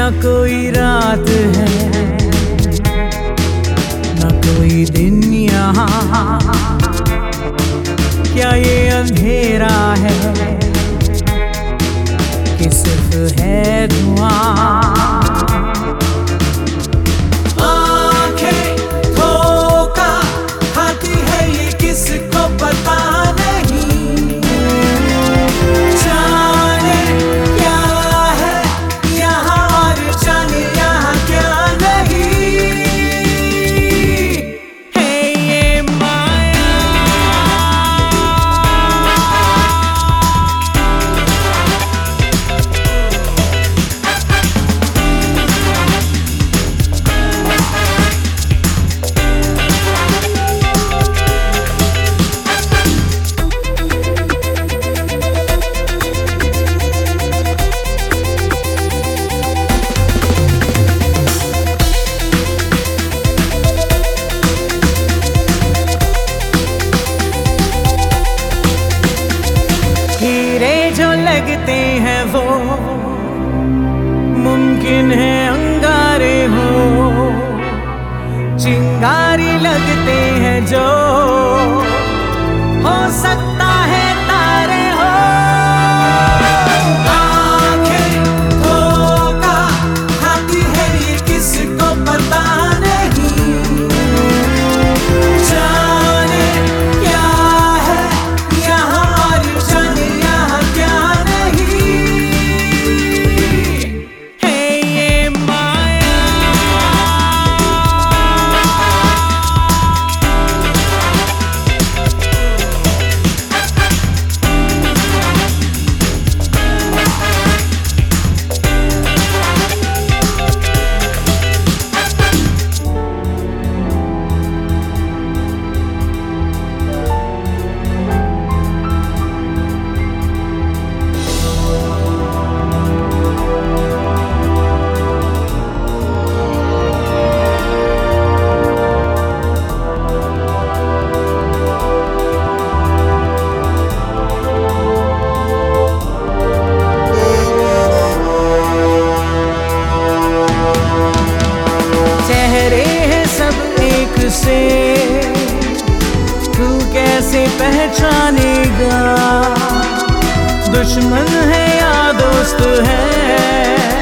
न कोई रात है। मुमकिन है अंगारे हो। चिंगारी लगते हैं जो से तू कैसे पहचानेगा? दुश्मन है या दोस्त है?